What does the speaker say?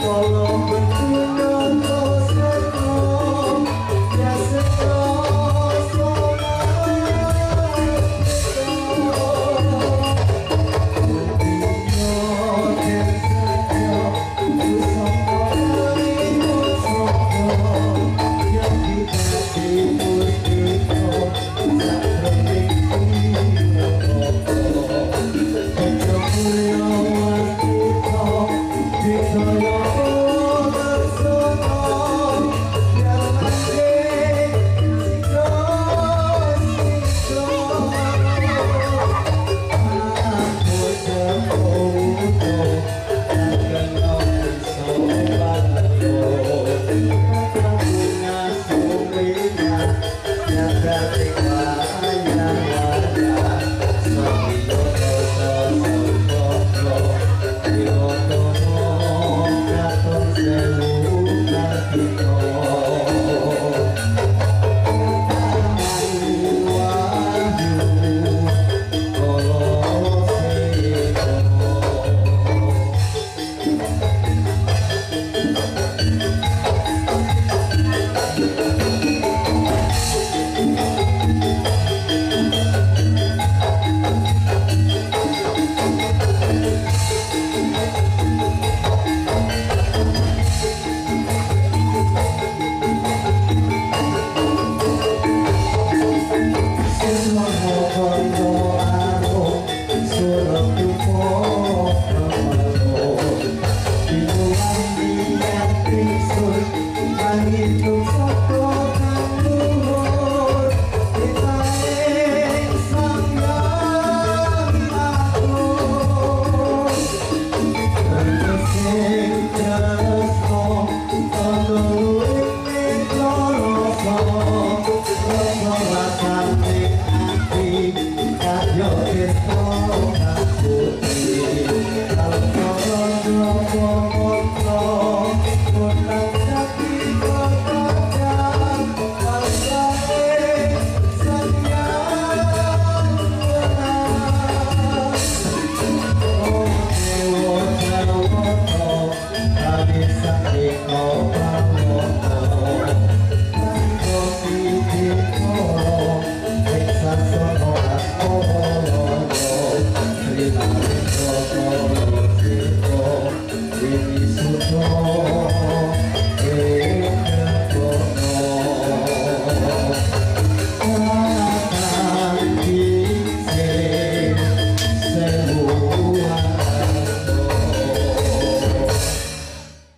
people Hare Hare Gopal